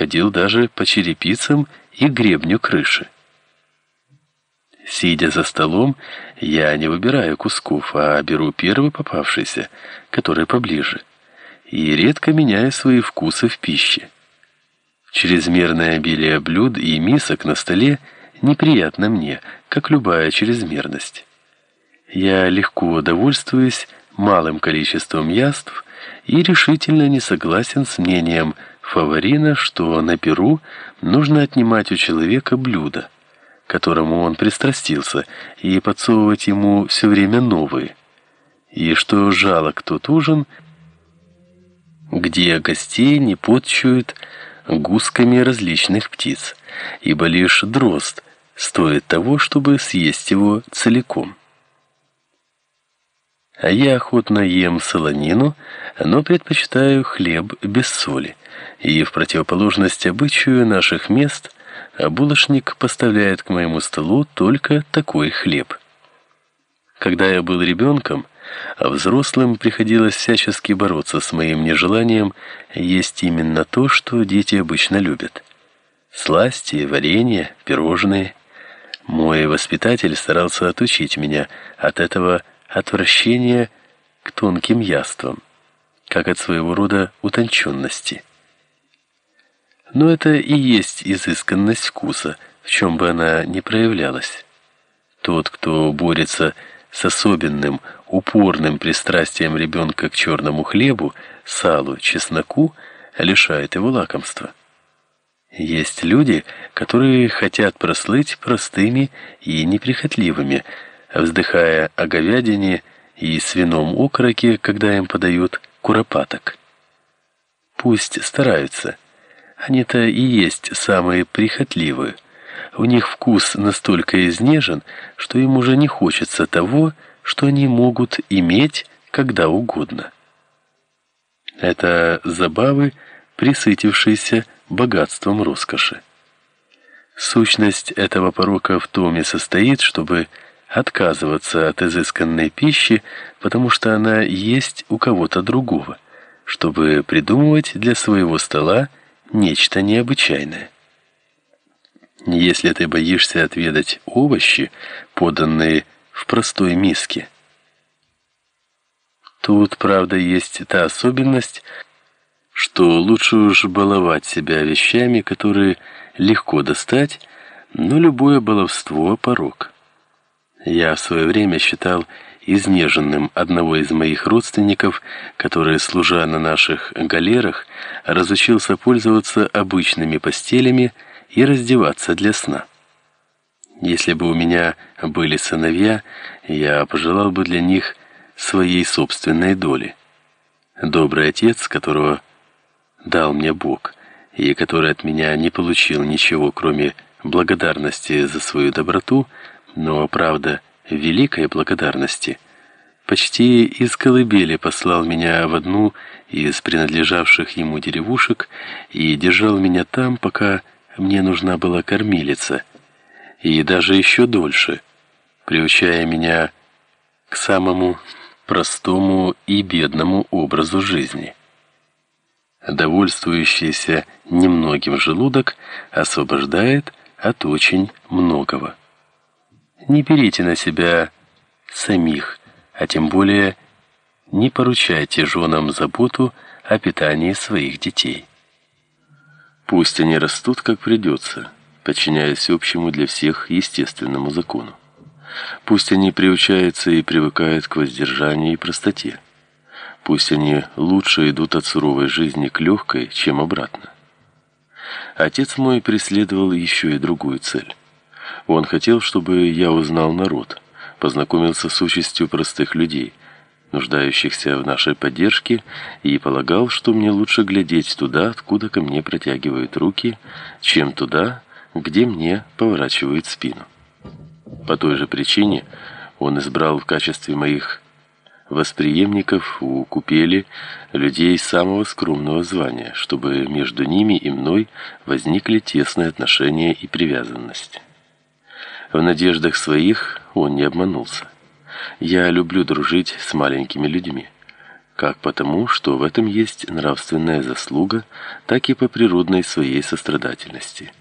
ходил даже по черепицам и гребню крыши. Сидя за столом, я не выбираю кусков, а беру первый попавшийся, который поближе, и редко меняю свои вкусы в пище. Чрезмерное обилие блюд и мисок на столе неприятно мне, как любая чрезмерность. Я легко довольствуюсь малым количеством яств и решительно не согласен с мнением Фаворина, что на Перу нужно отнимать у человека блюдо, которому он пристрастился, и подсовывать ему все время новые, и что жалок тот ужин, где гостей не подчуют гусками различных птиц, ибо лишь дрозд стоит того, чтобы съесть его целиком. А я охотно ем солонину, но предпочитаю хлеб без соли. И в противоположность обычаю наших мест, булочник поставляет к моему столу только такой хлеб. Когда я был ребенком, а взрослым приходилось всячески бороться с моим нежеланием есть именно то, что дети обычно любят. Сласти, варенье, пирожные. Мой воспитатель старался отучить меня от этого отвращения к тонким яствам, как от своего рода утонченности. Но это и есть изысканность вкуса, в чем бы она ни проявлялась. Тот, кто борется с особенным, упорным пристрастием ребенка к черному хлебу, салу, чесноку, лишает его лакомства. Есть люди, которые хотят прослыть простыми и неприхотливыми, вздыхая о говядине и свином окороке, когда им подают куропаток. Пусть стараются. Они-то и есть самые прихотливые. У них вкус настолько изнежен, что им уже не хочется того, что они могут иметь когда угодно. Это забавы, присытившиеся богатством роскоши. Сущность этого порока в том и состоит, чтобы отказываться от изысканной пищи, потому что она есть у кого-то другого, чтобы придумывать для своего стола нечто необычайное. Если ты боишься отведать овощи, поданные в простой миске, тут, правда, есть та особенность, что лучше уж баловать себя вещами, которые легко достать, но любое баловство порок. Я в свое время считал изнеженным одного из моих родственников, который, служа на наших галерах, разучился пользоваться обычными постелями и раздеваться для сна. Если бы у меня были сыновья, я пожелал бы для них своей собственной доли. Добрый отец, которого дал мне Бог, и который от меня не получил ничего, кроме благодарности за свою доброту, но, правда, великой благодарности, почти из колыбели послал меня в одну из принадлежавших ему деревушек и держал меня там, пока мне нужна была кормилица, и даже еще дольше, приучая меня к самому простому и бедному образу жизни. Довольствующийся немногим желудок освобождает от очень многого. Не берите на себя самих, а тем более не поручайте женам заботу о питании своих детей. Пусть они растут как придется, подчиняясь общему для всех естественному закону. Пусть они приучаются и привыкают к воздержанию и простоте. Пусть они лучше идут от суровой жизни к легкой, чем обратно. Отец мой преследовал еще и другую цель. Он хотел, чтобы я узнал народ, познакомился с участью простых людей, нуждающихся в нашей поддержке, и полагал, что мне лучше глядеть туда, откуда ко мне протягивают руки, чем туда, где мне поворачивают спину. По той же причине он избрал в качестве моих восприемников у купели людей самого скромного звания, чтобы между ними и мной возникли тесные отношения и привязанность. В надеждах своих он не обманулся. Я люблю дружить с маленькими людьми. как потому, что в этом есть нравственная заслуга, так и по природной своей сострадательности.